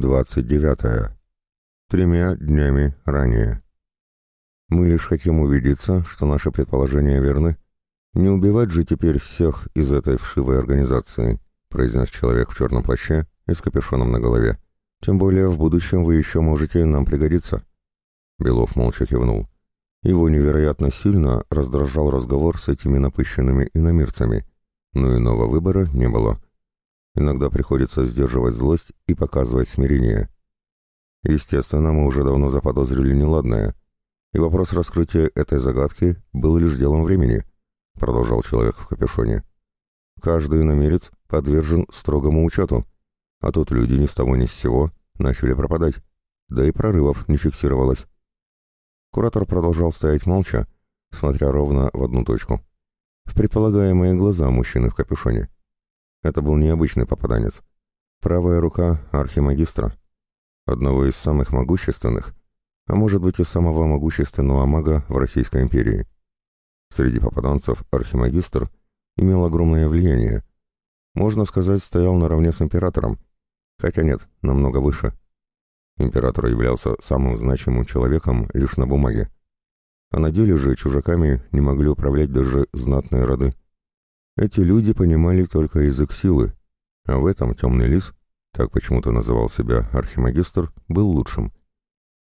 29. -е. Тремя днями ранее. Мы лишь хотим убедиться, что наши предположения верны. Не убивать же теперь всех из этой вшивой организации, произнес человек в черном плаще и с капюшоном на голове. Тем более в будущем вы еще можете нам пригодиться. Белов молча кивнул. Его невероятно сильно раздражал разговор с этими напыщенными иномирцами, но иного выбора не было. — Иногда приходится сдерживать злость и показывать смирение. Естественно, мы уже давно заподозрили неладное. И вопрос раскрытия этой загадки был лишь делом времени, продолжал человек в капюшоне. Каждый намерец подвержен строгому учету. А тут люди ни с того ни с сего начали пропадать. Да и прорывов не фиксировалось. Куратор продолжал стоять молча, смотря ровно в одну точку. В предполагаемые глаза мужчины в капюшоне. Это был необычный попаданец. Правая рука архимагистра, одного из самых могущественных, а может быть и самого могущественного мага в Российской империи. Среди попаданцев архимагистр имел огромное влияние. Можно сказать, стоял наравне с императором, хотя нет, намного выше. Император являлся самым значимым человеком лишь на бумаге. А на деле же чужаками не могли управлять даже знатные роды. Эти люди понимали только язык силы, а в этом темный лис, так почему-то называл себя архимагистр, был лучшим.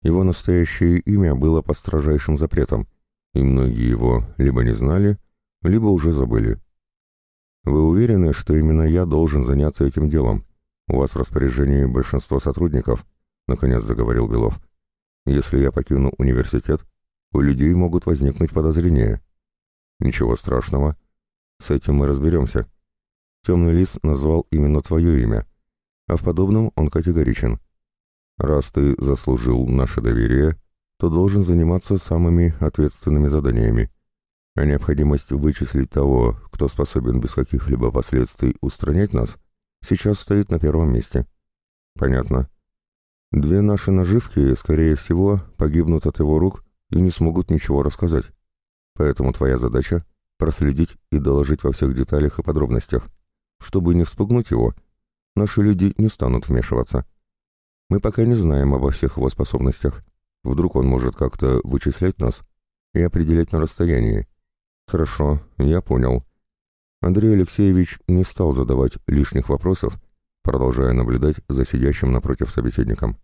Его настоящее имя было по строжайшим запретам, и многие его либо не знали, либо уже забыли. «Вы уверены, что именно я должен заняться этим делом? У вас в распоряжении большинство сотрудников», — наконец заговорил Белов. «Если я покину университет, у людей могут возникнуть подозрения». «Ничего страшного», — с этим мы разберемся. Темный лис назвал именно твое имя, а в подобном он категоричен. Раз ты заслужил наше доверие, то должен заниматься самыми ответственными заданиями. А необходимость вычислить того, кто способен без каких-либо последствий устранять нас, сейчас стоит на первом месте. Понятно. Две наши наживки, скорее всего, погибнут от его рук и не смогут ничего рассказать. Поэтому твоя задача проследить и доложить во всех деталях и подробностях. Чтобы не вспугнуть его, наши люди не станут вмешиваться. Мы пока не знаем обо всех его способностях. Вдруг он может как-то вычислять нас и определять на расстоянии. Хорошо, я понял. Андрей Алексеевич не стал задавать лишних вопросов, продолжая наблюдать за сидящим напротив собеседником.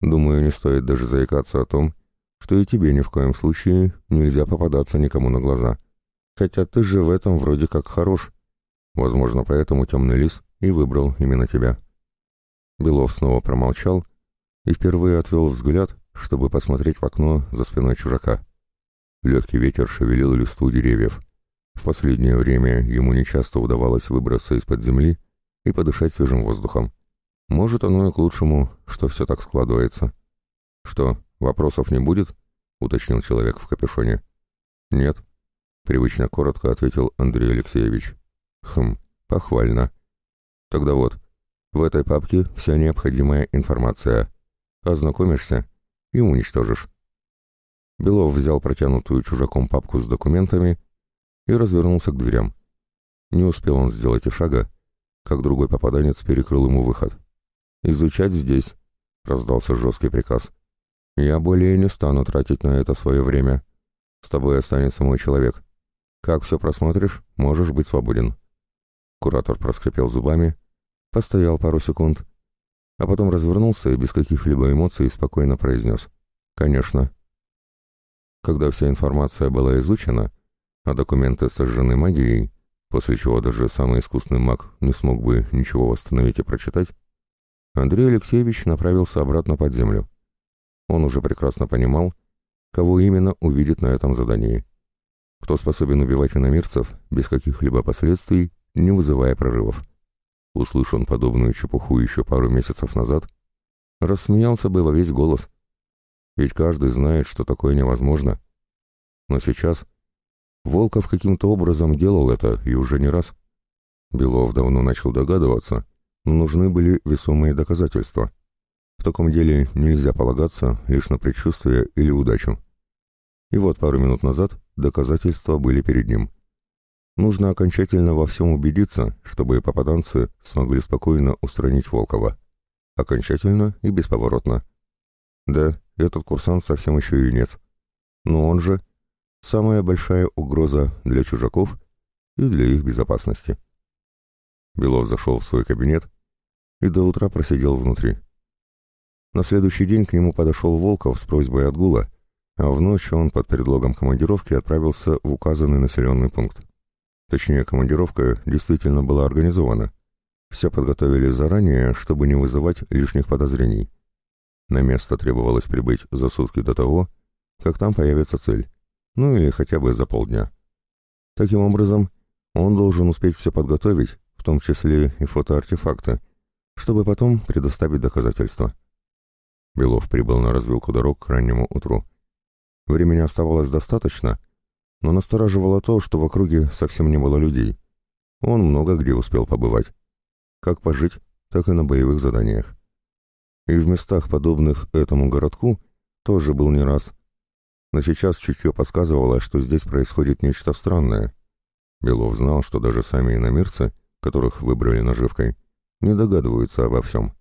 Думаю, не стоит даже заикаться о том, что и тебе ни в коем случае нельзя попадаться никому на глаза. Хотя ты же в этом вроде как хорош. Возможно, поэтому темный лис и выбрал именно тебя. Белов снова промолчал и впервые отвел взгляд, чтобы посмотреть в окно за спиной чужака. Легкий ветер шевелил листву деревьев. В последнее время ему нечасто удавалось выбраться из-под земли и подышать свежим воздухом. Может, оно и к лучшему, что все так складывается. «Что, вопросов не будет?» — уточнил человек в капюшоне. «Нет», — привычно коротко ответил Андрей Алексеевич. «Хм, похвально. Тогда вот, в этой папке вся необходимая информация. Ознакомишься и уничтожишь». Белов взял протянутую чужаком папку с документами и развернулся к дверям. Не успел он сделать и шага, как другой попаданец перекрыл ему выход. «Изучать здесь», — раздался жесткий приказ. «Я более не стану тратить на это свое время. С тобой останется мой человек. Как все просмотришь, можешь быть свободен». Куратор проскрипел зубами, постоял пару секунд, а потом развернулся и без каких-либо эмоций спокойно произнес «Конечно». Когда вся информация была изучена, а документы сожжены магией, после чего даже самый искусный маг не смог бы ничего восстановить и прочитать, Андрей Алексеевич направился обратно под землю. Он уже прекрасно понимал, кого именно увидит на этом задании кто способен убивать иномирцев без каких-либо последствий, не вызывая прорывов. Услышь он подобную чепуху еще пару месяцев назад, рассмеялся бы во весь голос. Ведь каждый знает, что такое невозможно. Но сейчас Волков каким-то образом делал это, и уже не раз. Белов давно начал догадываться, но нужны были весомые доказательства. В таком деле нельзя полагаться лишь на предчувствие или удачу. И вот пару минут назад доказательства были перед ним. Нужно окончательно во всем убедиться, чтобы попаданцы смогли спокойно устранить Волкова. Окончательно и бесповоротно. Да, этот курсант совсем еще юнец. Но он же самая большая угроза для чужаков и для их безопасности. Белов зашел в свой кабинет и до утра просидел внутри. На следующий день к нему подошел Волков с просьбой отгула, а в ночь он под предлогом командировки отправился в указанный населенный пункт. Точнее, командировка действительно была организована. Все подготовили заранее, чтобы не вызывать лишних подозрений. На место требовалось прибыть за сутки до того, как там появится цель, ну или хотя бы за полдня. Таким образом, он должен успеть все подготовить, в том числе и фотоартефакты, чтобы потом предоставить доказательства. Белов прибыл на развилку дорог к раннему утру. Времени оставалось достаточно, но настораживало то, что в округе совсем не было людей. Он много где успел побывать. Как пожить, так и на боевых заданиях. И в местах, подобных этому городку, тоже был не раз. Но сейчас чутье подсказывало, что здесь происходит нечто странное. Белов знал, что даже сами иномирцы, которых выбрали наживкой, не догадываются обо всем.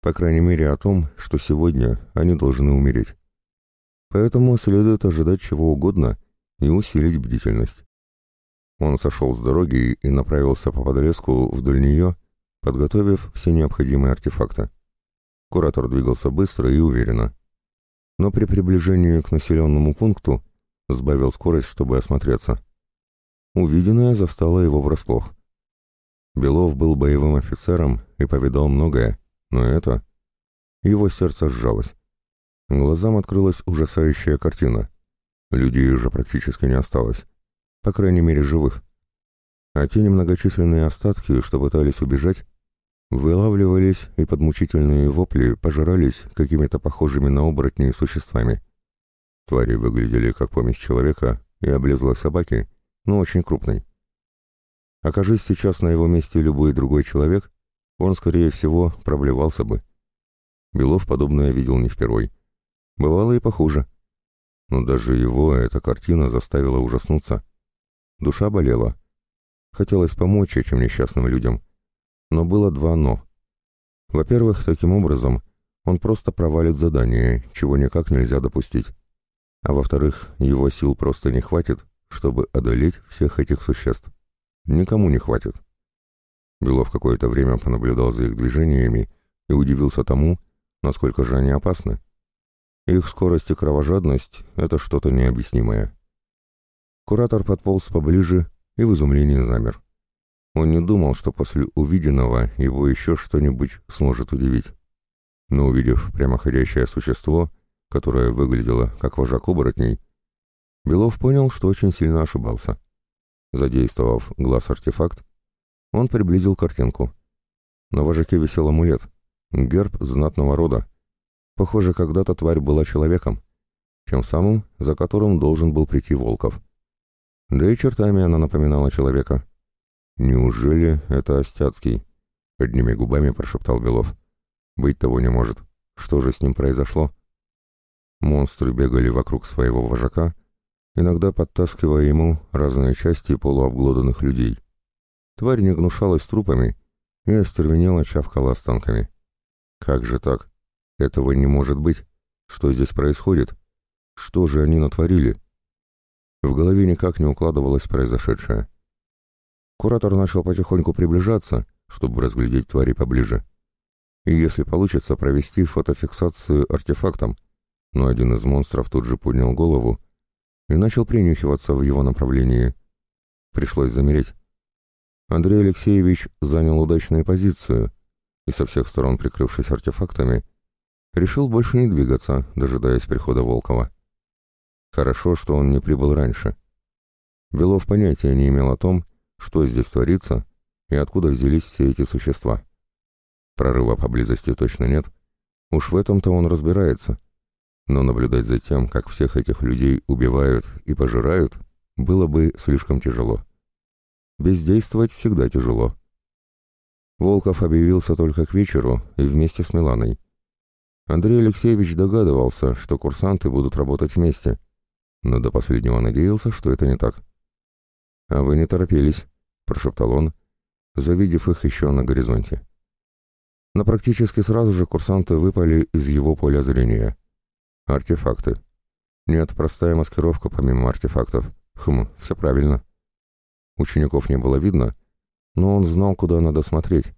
По крайней мере о том, что сегодня они должны умереть поэтому следует ожидать чего угодно и усилить бдительность. Он сошел с дороги и направился по подрезку вдоль нее, подготовив все необходимые артефакты. Куратор двигался быстро и уверенно. Но при приближении к населенному пункту сбавил скорость, чтобы осмотреться. Увиденное застало его врасплох. Белов был боевым офицером и повидал многое, но это... Его сердце сжалось. Глазам открылась ужасающая картина. Людей уже практически не осталось. По крайней мере, живых. А те немногочисленные остатки, что пытались убежать, вылавливались и под мучительные вопли пожирались какими-то похожими на оборотни существами. Твари выглядели как помесь человека и облезлой собаки, но очень крупной. Окажись сейчас на его месте любой другой человек, он, скорее всего, проблевался бы. Белов подобное видел не впервой. Бывало и похуже. Но даже его эта картина заставила ужаснуться. Душа болела. Хотелось помочь этим несчастным людям. Но было два «но». Во-первых, таким образом он просто провалит задание, чего никак нельзя допустить. А во-вторых, его сил просто не хватит, чтобы одолеть всех этих существ. Никому не хватит. Белов какое-то время понаблюдал за их движениями и удивился тому, насколько же они опасны. Их скорость и кровожадность — это что-то необъяснимое. Куратор подполз поближе и в изумлении замер. Он не думал, что после увиденного его еще что-нибудь сможет удивить. Но увидев прямоходящее существо, которое выглядело как вожак оборотней, Белов понял, что очень сильно ошибался. Задействовав глаз-артефакт, он приблизил картинку. На вожаке висел амулет, герб знатного рода, Похоже, когда-то тварь была человеком, тем самым, за которым должен был прийти Волков. Да и чертами она напоминала человека. «Неужели это Остяцкий?» — одними губами прошептал Белов. «Быть того не может. Что же с ним произошло?» Монстры бегали вокруг своего вожака, иногда подтаскивая ему разные части полуобглоданных людей. Тварь не гнушалась трупами и остервенела чавкала останками. «Как же так?» Этого не может быть. Что здесь происходит? Что же они натворили? В голове никак не укладывалось произошедшее. Куратор начал потихоньку приближаться, чтобы разглядеть твари поближе. И если получится, провести фотофиксацию артефактом. Но один из монстров тут же поднял голову и начал принюхиваться в его направлении. Пришлось замереть. Андрей Алексеевич занял удачную позицию и со всех сторон прикрывшись артефактами, решил больше не двигаться, дожидаясь прихода Волкова. Хорошо, что он не прибыл раньше. Белов понятия не имел о том, что здесь творится и откуда взялись все эти существа. Прорыва поблизости точно нет. Уж в этом-то он разбирается. Но наблюдать за тем, как всех этих людей убивают и пожирают, было бы слишком тяжело. Бездействовать всегда тяжело. Волков объявился только к вечеру и вместе с Миланой. Андрей Алексеевич догадывался, что курсанты будут работать вместе, но до последнего надеялся, что это не так. «А вы не торопились», — прошептал он, завидев их еще на горизонте. Но практически сразу же курсанты выпали из его поля зрения. Артефакты. Нет, простая маскировка помимо артефактов. Хм, все правильно. Учеников не было видно, но он знал, куда надо смотреть,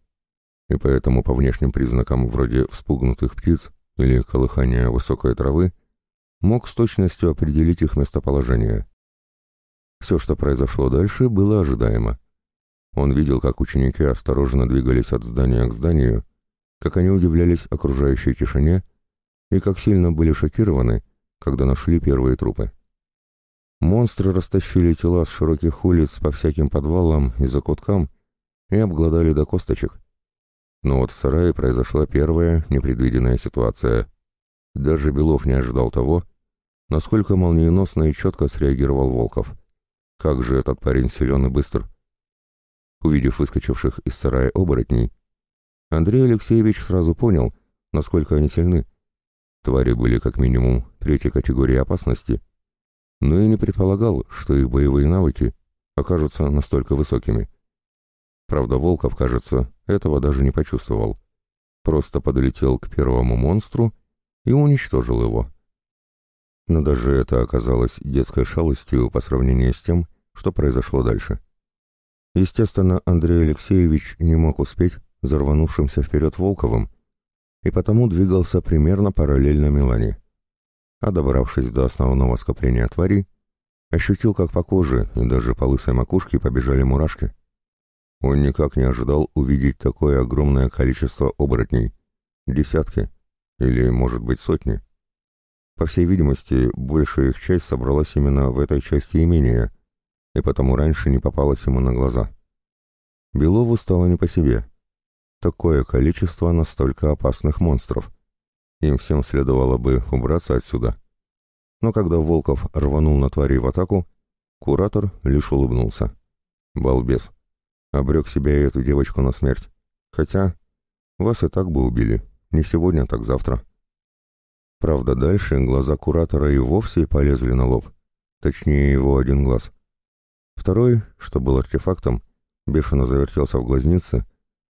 и поэтому по внешним признакам вроде вспугнутых птиц или колыхания высокой травы, мог с точностью определить их местоположение. Все, что произошло дальше, было ожидаемо. Он видел, как ученики осторожно двигались от здания к зданию, как они удивлялись окружающей тишине и как сильно были шокированы, когда нашли первые трупы. Монстры растащили тела с широких улиц по всяким подвалам и закуткам и обглодали до косточек, но вот в сарае произошла первая непредвиденная ситуация. Даже Белов не ожидал того, насколько молниеносно и четко среагировал Волков. Как же этот парень силен и быстр. Увидев выскочивших из сарая оборотней, Андрей Алексеевич сразу понял, насколько они сильны. Твари были как минимум третьей категории опасности, но и не предполагал, что их боевые навыки окажутся настолько высокими. Правда, Волков, кажется, этого даже не почувствовал. Просто подлетел к первому монстру и уничтожил его. Но даже это оказалось детской шалостью по сравнению с тем, что произошло дальше. Естественно, Андрей Алексеевич не мог успеть взорванувшимся вперед Волковым, и потому двигался примерно параллельно Милане. А добравшись до основного скопления тварей, ощутил, как по коже и даже по лысой макушке побежали мурашки. Он никак не ожидал увидеть такое огромное количество оборотней. Десятки. Или, может быть, сотни. По всей видимости, большая их часть собралась именно в этой части имения, и потому раньше не попалась ему на глаза. Белову стало не по себе. Такое количество настолько опасных монстров. Им всем следовало бы убраться отсюда. Но когда Волков рванул на твари в атаку, куратор лишь улыбнулся. «Балбес!» Обрек себя и эту девочку на смерть. Хотя вас и так бы убили. Не сегодня, так завтра. Правда, дальше глаза куратора и вовсе полезли на лоб. Точнее, его один глаз. Второй, что был артефактом, бешено завертелся в глазнице,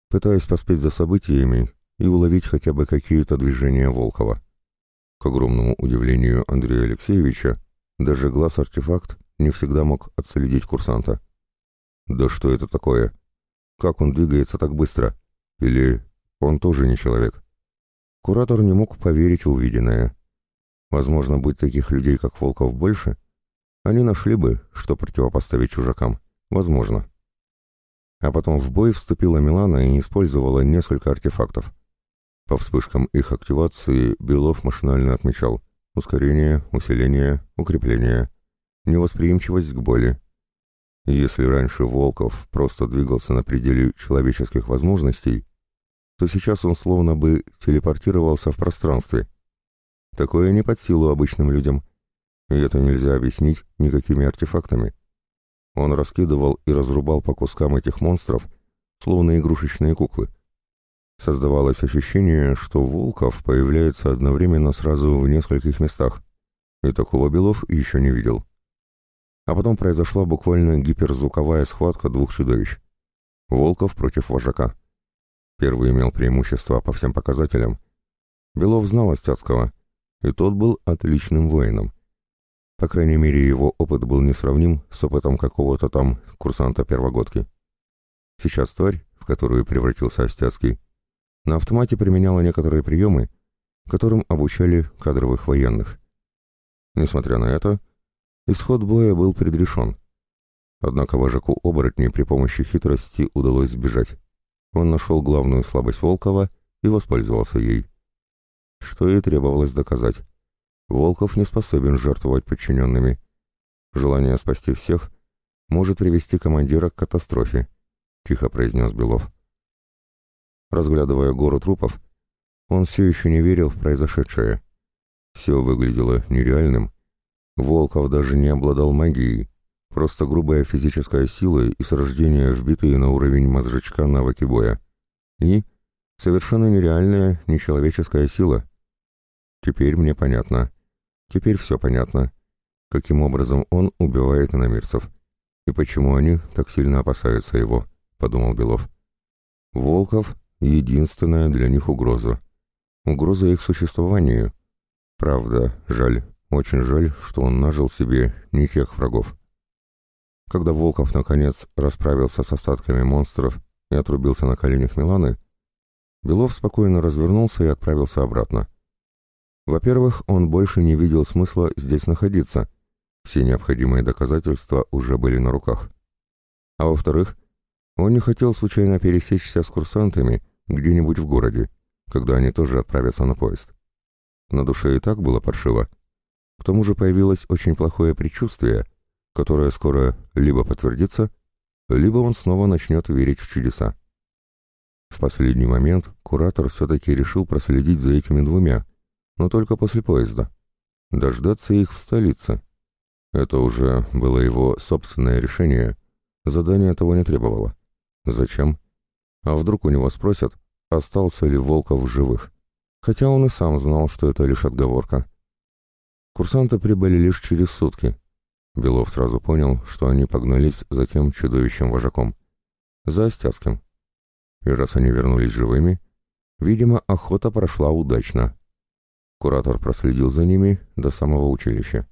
пытаясь поспеть за событиями и уловить хотя бы какие-то движения Волкова. К огромному удивлению Андрея Алексеевича, даже глаз-артефакт не всегда мог отследить курсанта. Да что это такое? Как он двигается так быстро? Или он тоже не человек? Куратор не мог поверить в увиденное. Возможно, быть таких людей, как Волков, больше, они нашли бы, что противопоставить чужакам. Возможно. А потом в бой вступила Милана и использовала несколько артефактов. По вспышкам их активации Белов машинально отмечал ускорение, усиление, укрепление, невосприимчивость к боли, если раньше Волков просто двигался на пределе человеческих возможностей, то сейчас он словно бы телепортировался в пространстве. Такое не под силу обычным людям, и это нельзя объяснить никакими артефактами. Он раскидывал и разрубал по кускам этих монстров, словно игрушечные куклы. Создавалось ощущение, что Волков появляется одновременно сразу в нескольких местах, и такого Белов еще не видел. А потом произошла буквально гиперзвуковая схватка двух чудовищ. Волков против вожака. Первый имел преимущество по всем показателям. Белов знал Остяцкого, и тот был отличным воином. По крайней мере, его опыт был несравним с опытом какого-то там курсанта первогодки. Сейчас тварь, в которую превратился Остяцкий, на автомате применяла некоторые приемы, которым обучали кадровых военных. Несмотря на это, Исход боя был предрешен. Однако вожаку оборотней при помощи хитрости удалось сбежать. Он нашел главную слабость Волкова и воспользовался ей. Что и требовалось доказать. Волков не способен жертвовать подчиненными. Желание спасти всех может привести командира к катастрофе, тихо произнес Белов. Разглядывая гору трупов, он все еще не верил в произошедшее. Все выглядело нереальным, Волков даже не обладал магией, просто грубая физическая сила и с рождения вбитые на уровень мозжечка навыки боя. И совершенно нереальная, нечеловеческая сила. Теперь мне понятно. Теперь все понятно. Каким образом он убивает иномирцев. И почему они так сильно опасаются его, подумал Белов. Волков — единственная для них угроза. Угроза их существованию. Правда, жаль. Очень жаль, что он нажил себе не тех врагов. Когда Волков, наконец, расправился с остатками монстров и отрубился на коленях Миланы, Белов спокойно развернулся и отправился обратно. Во-первых, он больше не видел смысла здесь находиться. Все необходимые доказательства уже были на руках. А во-вторых, он не хотел случайно пересечься с курсантами где-нибудь в городе, когда они тоже отправятся на поезд. На душе и так было паршиво, к тому же появилось очень плохое предчувствие, которое скоро либо подтвердится, либо он снова начнет верить в чудеса. В последний момент куратор все-таки решил проследить за этими двумя, но только после поезда. Дождаться их в столице. Это уже было его собственное решение, задание того не требовало. Зачем? А вдруг у него спросят, остался ли Волков в живых? Хотя он и сам знал, что это лишь отговорка. Курсанты прибыли лишь через сутки. Белов сразу понял, что они погнались за тем чудовищем вожаком. За Остяцким. И раз они вернулись живыми, видимо, охота прошла удачно. Куратор проследил за ними до самого училища.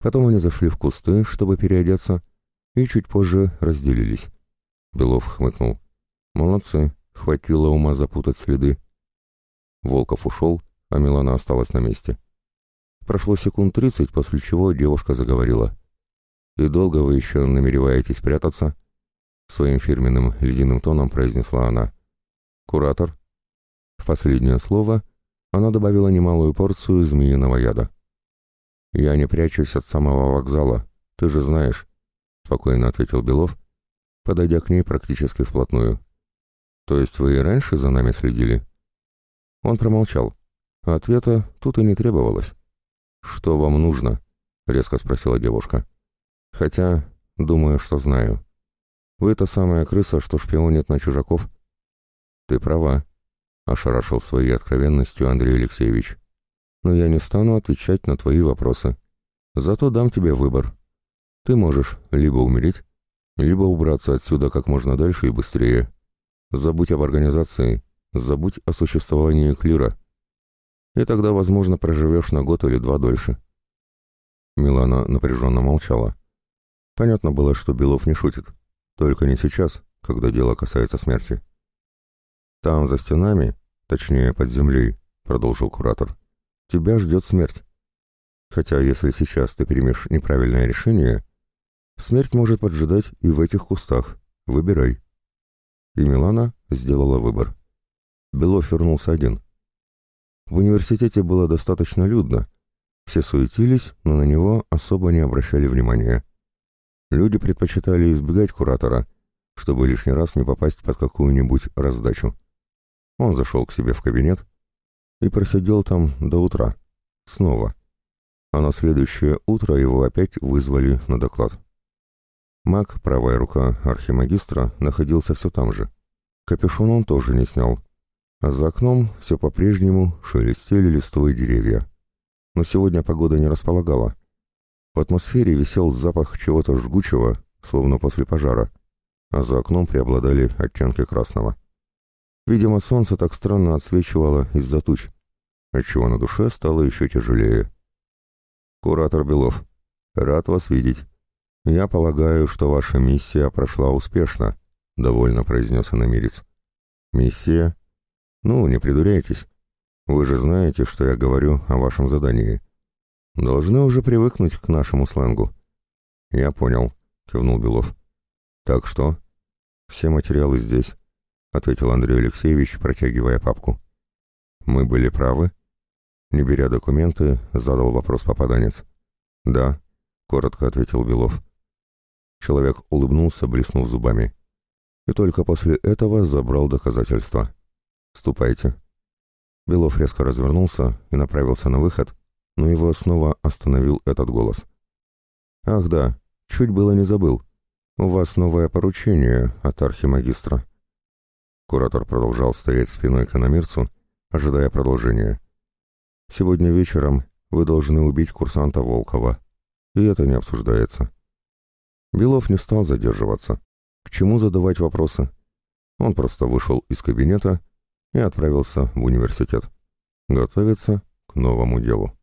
Потом они зашли в кусты, чтобы переодеться, и чуть позже разделились. Белов хмыкнул. «Молодцы, хватило ума запутать следы». Волков ушел, а Милана осталась на месте. Прошло секунд тридцать, после чего девушка заговорила. «И долго вы еще намереваетесь прятаться?» Своим фирменным ледяным тоном произнесла она. «Куратор?» В последнее слово она добавила немалую порцию змеиного яда. «Я не прячусь от самого вокзала, ты же знаешь», — спокойно ответил Белов, подойдя к ней практически вплотную. «То есть вы и раньше за нами следили?» Он промолчал. Ответа тут и не требовалось. «Что вам нужно?» — резко спросила девушка. «Хотя, думаю, что знаю. Вы та самая крыса, что шпионит на чужаков». «Ты права», — ошарашил своей откровенностью Андрей Алексеевич. «Но я не стану отвечать на твои вопросы. Зато дам тебе выбор. Ты можешь либо умереть, либо убраться отсюда как можно дальше и быстрее. Забудь об организации, забудь о существовании клира и тогда, возможно, проживешь на год или два дольше. Милана напряженно молчала. Понятно было, что Белов не шутит. Только не сейчас, когда дело касается смерти. «Там, за стенами, точнее, под землей», — продолжил куратор, — «тебя ждет смерть. Хотя, если сейчас ты примешь неправильное решение, смерть может поджидать и в этих кустах. Выбирай». И Милана сделала выбор. Белов вернулся один — в университете было достаточно людно. Все суетились, но на него особо не обращали внимания. Люди предпочитали избегать куратора, чтобы лишний раз не попасть под какую-нибудь раздачу. Он зашел к себе в кабинет и просидел там до утра. Снова. А на следующее утро его опять вызвали на доклад. Маг, правая рука архимагистра, находился все там же. Капюшон он тоже не снял. А за окном все по-прежнему шелестели листвы деревья. Но сегодня погода не располагала. В атмосфере висел запах чего-то жгучего, словно после пожара, а за окном преобладали оттенки красного. Видимо, солнце так странно отсвечивало из-за туч, отчего на душе стало еще тяжелее. «Куратор Белов, рад вас видеть. Я полагаю, что ваша миссия прошла успешно», — довольно произнес иномирец. «Миссия?» Ну, не придуряйтесь. Вы же знаете, что я говорю о вашем задании. Должны уже привыкнуть к нашему сленгу. Я понял, кивнул Белов. Так что? Все материалы здесь, ответил Андрей Алексеевич, протягивая папку. Мы были правы? Не беря документы, задал вопрос попаданец. Да, коротко ответил Белов. Человек улыбнулся, блеснув зубами. И только после этого забрал доказательства. Ступайте». Белов резко развернулся и направился на выход, но его снова остановил этот голос. «Ах да, чуть было не забыл. У вас новое поручение от архимагистра». Куратор продолжал стоять спиной к иномирцу, ожидая продолжения. «Сегодня вечером вы должны убить курсанта Волкова. И это не обсуждается». Белов не стал задерживаться. К чему задавать вопросы? Он просто вышел из кабинета и отправился в университет. Готовиться к новому делу.